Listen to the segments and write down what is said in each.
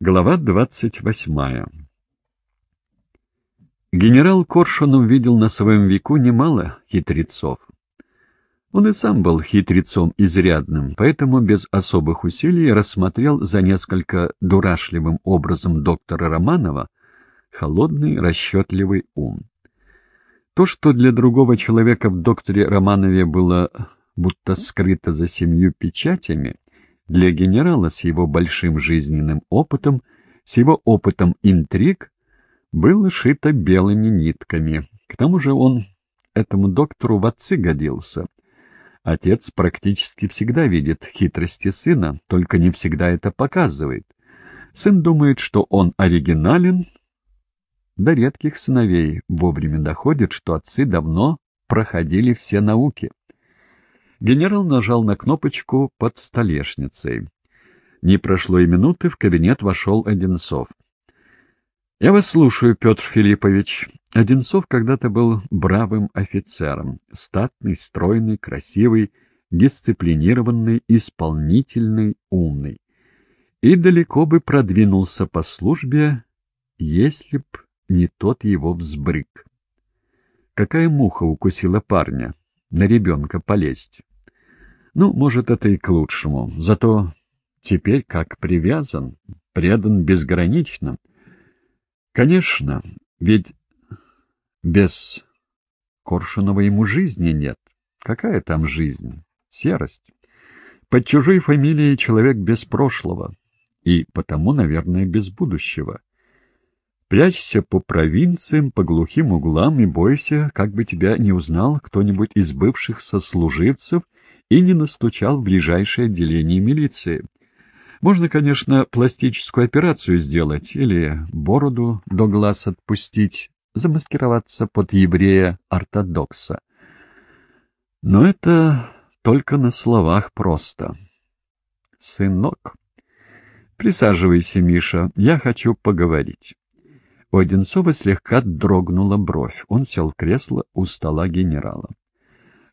Глава двадцать восьмая Генерал Коршунов видел на своем веку немало хитрецов. Он и сам был хитрецом изрядным, поэтому без особых усилий рассмотрел за несколько дурашливым образом доктора Романова холодный, расчетливый ум. То, что для другого человека в докторе Романове было будто скрыто за семью печатями, для генерала с его большим жизненным опытом, с его опытом интриг, было шито белыми нитками. К тому же он этому доктору в отцы годился. Отец практически всегда видит хитрости сына, только не всегда это показывает. Сын думает, что он оригинален, до редких сыновей вовремя доходит, что отцы давно проходили все науки. Генерал нажал на кнопочку под столешницей. Не прошло и минуты, в кабинет вошел Одинцов. — Я вас слушаю, Петр Филиппович. Одинцов когда-то был бравым офицером, статный, стройный, красивый, дисциплинированный, исполнительный, умный. И далеко бы продвинулся по службе, если б не тот его взбрык. Какая муха укусила парня? На ребенка полезть. Ну, может, это и к лучшему. Зато теперь как привязан, предан безгранично. Конечно, ведь без Коршунова ему жизни нет. Какая там жизнь? Серость. Под чужой фамилией человек без прошлого. И потому, наверное, без будущего. Прячься по провинциям, по глухим углам и бойся, как бы тебя не узнал кто-нибудь из бывших сослуживцев — и не настучал в ближайшее отделение милиции. Можно, конечно, пластическую операцию сделать или бороду до глаз отпустить, замаскироваться под еврея-ортодокса. Но это только на словах просто. «Сынок, присаживайся, Миша, я хочу поговорить». У Одинцова слегка дрогнула бровь. Он сел в кресло у стола генерала.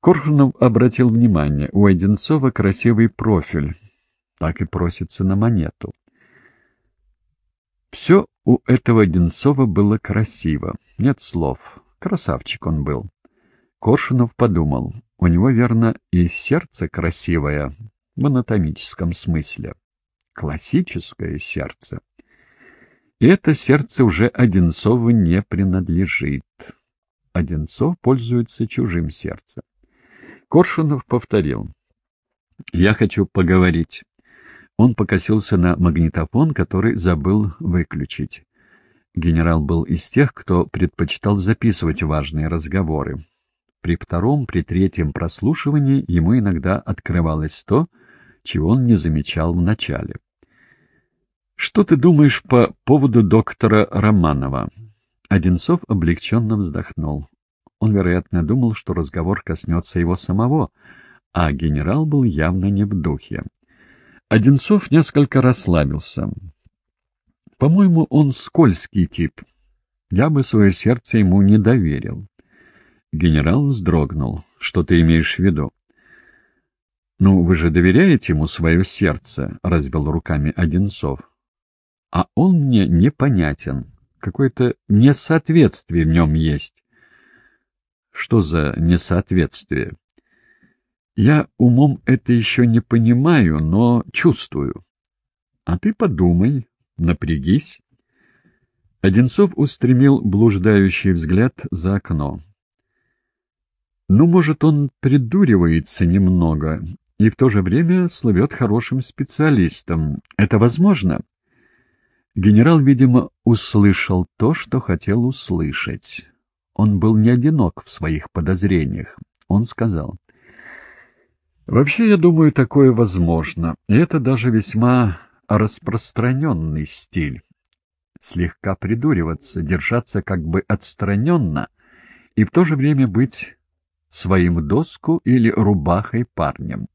Коршунов обратил внимание, у Одинцова красивый профиль, так и просится на монету. Все у этого Одинцова было красиво, нет слов, красавчик он был. Коршунов подумал, у него, верно, и сердце красивое, в анатомическом смысле, классическое сердце. И это сердце уже Одинцову не принадлежит. Одинцов пользуется чужим сердцем. Коршунов повторил. «Я хочу поговорить». Он покосился на магнитофон, который забыл выключить. Генерал был из тех, кто предпочитал записывать важные разговоры. При втором, при третьем прослушивании ему иногда открывалось то, чего он не замечал в начале. «Что ты думаешь по поводу доктора Романова?» Одинцов облегченно вздохнул. Он, вероятно, думал, что разговор коснется его самого, а генерал был явно не в духе. Одинцов несколько расслабился. «По-моему, он скользкий тип. Я бы свое сердце ему не доверил». Генерал вздрогнул. «Что ты имеешь в виду?» «Ну, вы же доверяете ему свое сердце», — развел руками Одинцов. «А он мне непонятен. Какое-то несоответствие в нем есть. Что за несоответствие? Я умом это еще не понимаю, но чувствую. А ты подумай, напрягись. Одинцов устремил блуждающий взгляд за окно. Ну, может, он придуривается немного и в то же время слывет хорошим специалистом. Это возможно? Генерал, видимо, услышал то, что хотел услышать. Он был не одинок в своих подозрениях. Он сказал, «Вообще, я думаю, такое возможно, и это даже весьма распространенный стиль. Слегка придуриваться, держаться как бы отстраненно и в то же время быть своим доску или рубахой парнем.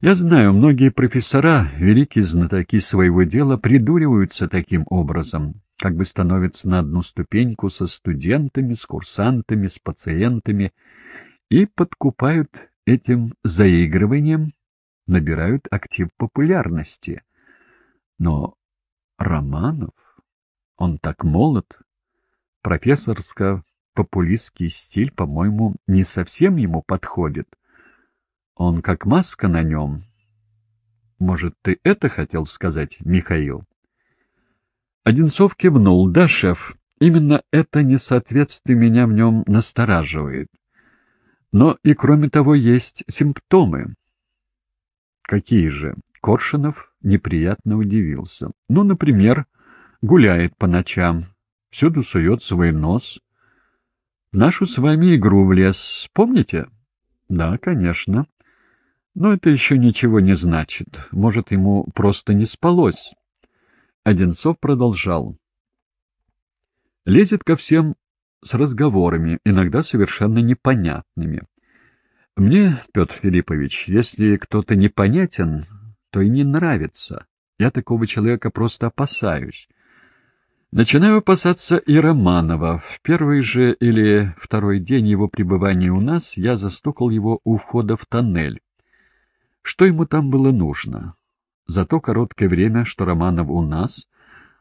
Я знаю, многие профессора, великие знатоки своего дела, придуриваются таким образом, как бы становятся на одну ступеньку со студентами, с курсантами, с пациентами и подкупают этим заигрыванием, набирают актив популярности. Но Романов? Он так молод. Профессорско-популистский стиль, по-моему, не совсем ему подходит. Он как маска на нем. Может, ты это хотел сказать, Михаил? Одинцов кивнул. Да, шеф, именно это несоответствие меня в нем настораживает. Но и кроме того есть симптомы. Какие же? Коршунов неприятно удивился. Ну, например, гуляет по ночам, всюду сует свой нос. В нашу с вами игру в лес, помните? Да, конечно. Но это еще ничего не значит. Может, ему просто не спалось. Одинцов продолжал. Лезет ко всем с разговорами, иногда совершенно непонятными. Мне, Петр Филиппович, если кто-то непонятен, то и не нравится. Я такого человека просто опасаюсь. Начинаю опасаться и Романова. В первый же или второй день его пребывания у нас я застукал его у входа в тоннель. Что ему там было нужно? За то короткое время, что Романов у нас,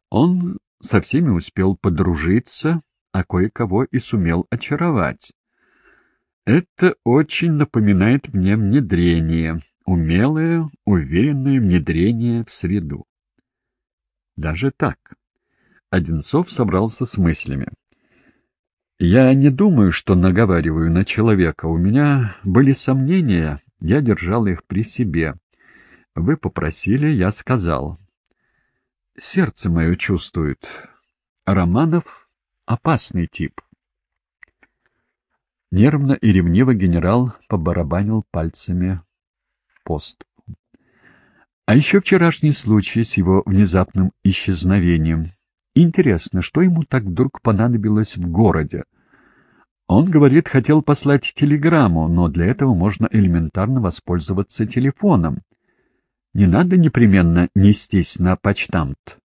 он со всеми успел подружиться, а кое-кого и сумел очаровать. Это очень напоминает мне внедрение, умелое, уверенное внедрение в среду. Даже так. Одинцов собрался с мыслями. Я не думаю, что наговариваю на человека. У меня были сомнения, я держал их при себе. Вы попросили, я сказал. Сердце мое чувствует. Романов — опасный тип. Нервно и ревниво генерал побарабанил пальцами пост. А еще вчерашний случай с его внезапным исчезновением. Интересно, что ему так вдруг понадобилось в городе? Он, говорит, хотел послать телеграмму, но для этого можно элементарно воспользоваться телефоном. Не надо непременно нестись на почтамт.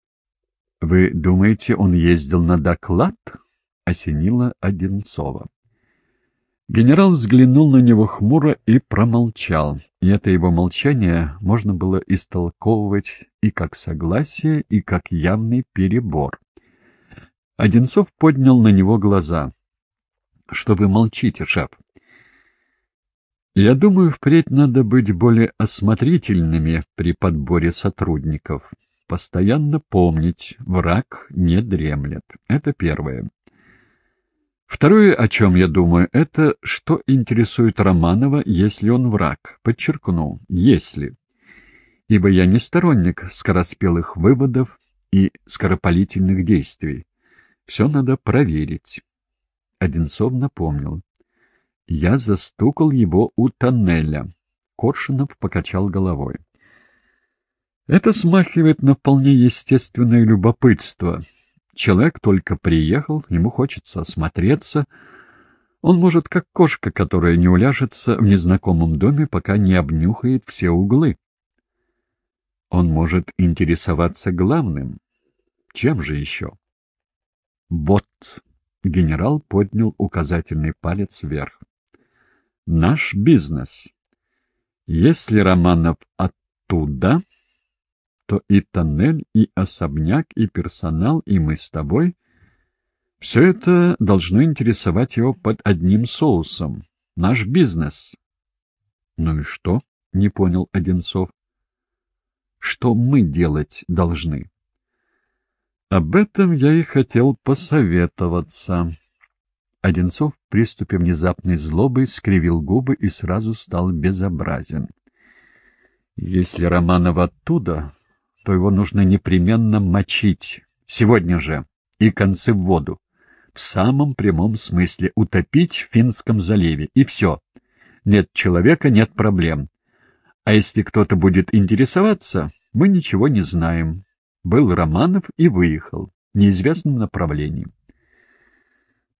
— Вы думаете, он ездил на доклад? — осенила Одинцова. Генерал взглянул на него хмуро и промолчал, и это его молчание можно было истолковывать и как согласие, и как явный перебор. Одинцов поднял на него глаза. — Что вы молчите, шеф? — Я думаю, впредь надо быть более осмотрительными при подборе сотрудников. Постоянно помнить, враг не дремлет. Это первое. Второе, о чем я думаю, это что интересует Романова, если он враг. Подчеркну, если. Ибо я не сторонник скороспелых выводов и скоропалительных действий. Все надо проверить. Одинцов напомнил. Я застукал его у тоннеля. Коршунов покачал головой. Это смахивает на вполне естественное любопытство — Человек только приехал, ему хочется осмотреться. Он может, как кошка, которая не уляжется в незнакомом доме, пока не обнюхает все углы. Он может интересоваться главным. Чем же еще? Вот. Генерал поднял указательный палец вверх. Наш бизнес. Если Романов оттуда то и тоннель, и особняк, и персонал, и мы с тобой — все это должно интересовать его под одним соусом. Наш бизнес. — Ну и что? — не понял Одинцов. — Что мы делать должны? — Об этом я и хотел посоветоваться. Одинцов в приступе внезапной злобы скривил губы и сразу стал безобразен. Если Романов оттуда, то его нужно непременно мочить. Сегодня же. И концы в воду. В самом прямом смысле утопить в Финском заливе. И все. Нет человека, нет проблем. А если кто-то будет интересоваться, мы ничего не знаем. Был Романов и выехал. В неизвестном направлении. —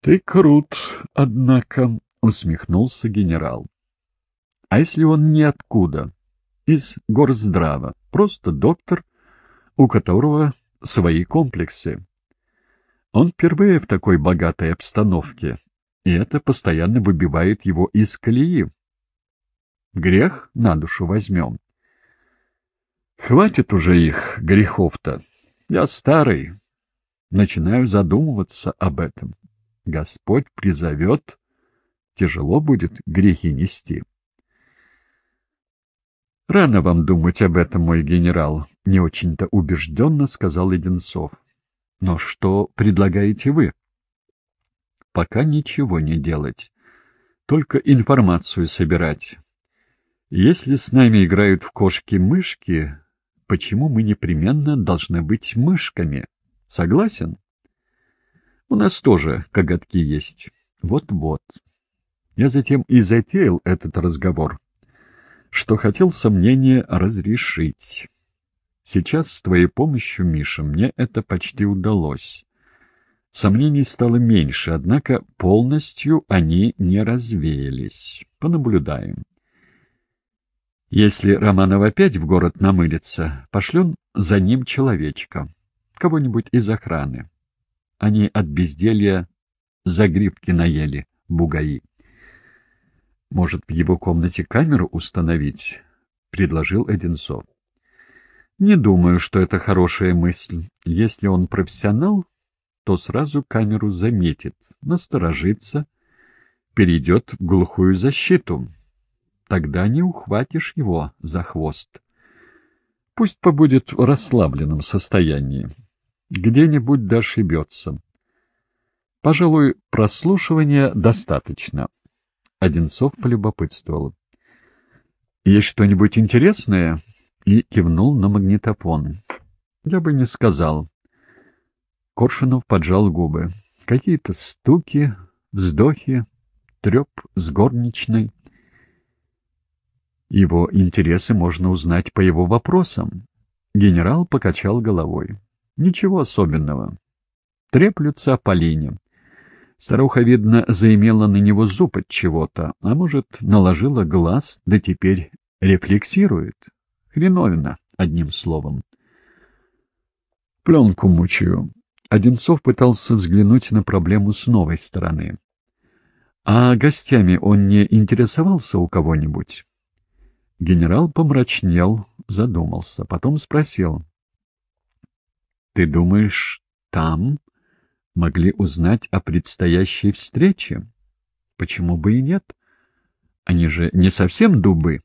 Ты крут, однако, — усмехнулся генерал. — А если он ниоткуда? Из горздрава. Просто доктор у которого свои комплексы. Он впервые в такой богатой обстановке, и это постоянно выбивает его из колеи. Грех на душу возьмем. Хватит уже их, грехов-то. Я старый, начинаю задумываться об этом. Господь призовет, тяжело будет грехи нести. «Рано вам думать об этом, мой генерал», — не очень-то убежденно сказал Леденцов. «Но что предлагаете вы?» «Пока ничего не делать, только информацию собирать. Если с нами играют в кошки-мышки, почему мы непременно должны быть мышками? Согласен?» «У нас тоже коготки есть. Вот-вот. Я затем и затеял этот разговор» что хотел сомнение разрешить. Сейчас с твоей помощью, Миша, мне это почти удалось. Сомнений стало меньше, однако полностью они не развеялись. Понаблюдаем. Если Романов опять в город намылится, пошлем за ним человечка, кого-нибудь из охраны. Они от безделья загривки наели, бугаи. Может, в его комнате камеру установить? — предложил Одинцов. Не думаю, что это хорошая мысль. Если он профессионал, то сразу камеру заметит, насторожится, перейдет в глухую защиту. Тогда не ухватишь его за хвост. Пусть побудет в расслабленном состоянии. Где-нибудь да ошибется. Пожалуй, прослушивания достаточно. Одинцов полюбопытствовал. «Есть что-нибудь интересное?» и кивнул на магнитофон. «Я бы не сказал». Коршунов поджал губы. Какие-то стуки, вздохи, треп с горничной. Его интересы можно узнать по его вопросам. Генерал покачал головой. Ничего особенного. Треплются о Полине. Старуха, видно, заимела на него зуб от чего-то, а может, наложила глаз, да теперь рефлексирует. Хреновина, одним словом. Пленку мучаю. Одинцов пытался взглянуть на проблему с новой стороны. А гостями он не интересовался у кого-нибудь? Генерал помрачнел, задумался, потом спросил. — Ты думаешь, там могли узнать о предстоящей встрече. Почему бы и нет? Они же не совсем дубы.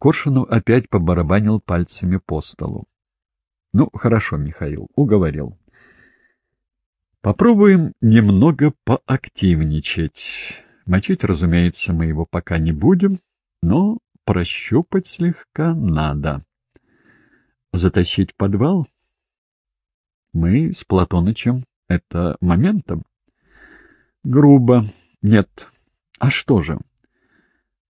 Коршунов опять побарабанил пальцами по столу. Ну, хорошо, Михаил, уговорил. Попробуем немного поактивничать. Мочить, разумеется, мы его пока не будем, но прощупать слегка надо. Затащить в подвал? Мы с Платонычем это моментом? Грубо. Нет. А что же?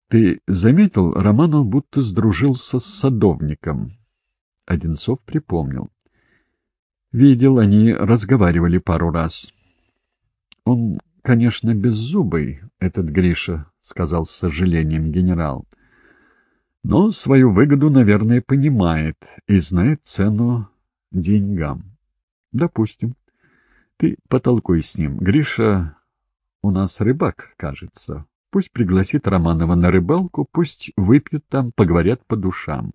Ты заметил, Романов будто сдружился с садовником. Одинцов припомнил. Видел, они разговаривали пару раз. Он, конечно, беззубый, этот Гриша, — сказал с сожалением генерал. Но свою выгоду, наверное, понимает и знает цену деньгам. Допустим. Ты потолкуй с ним. Гриша у нас рыбак, кажется. Пусть пригласит Романова на рыбалку, пусть выпьют там, поговорят по душам.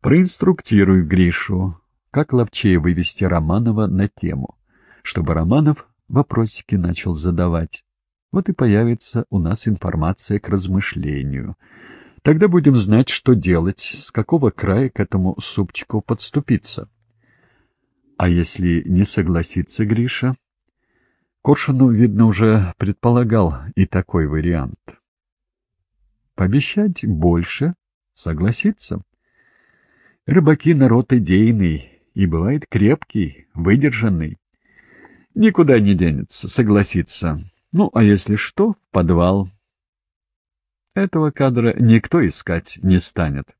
Проинструктируй Гришу, как ловчее вывести Романова на тему, чтобы Романов вопросики начал задавать. Вот и появится у нас информация к размышлению. Тогда будем знать, что делать, с какого края к этому супчику подступиться. А если не согласится Гриша? Коршунов, видно, уже предполагал и такой вариант. Пообещать больше, согласиться. Рыбаки — народ идейный и бывает крепкий, выдержанный. Никуда не денется, согласится. Ну, а если что, в подвал. Этого кадра никто искать не станет.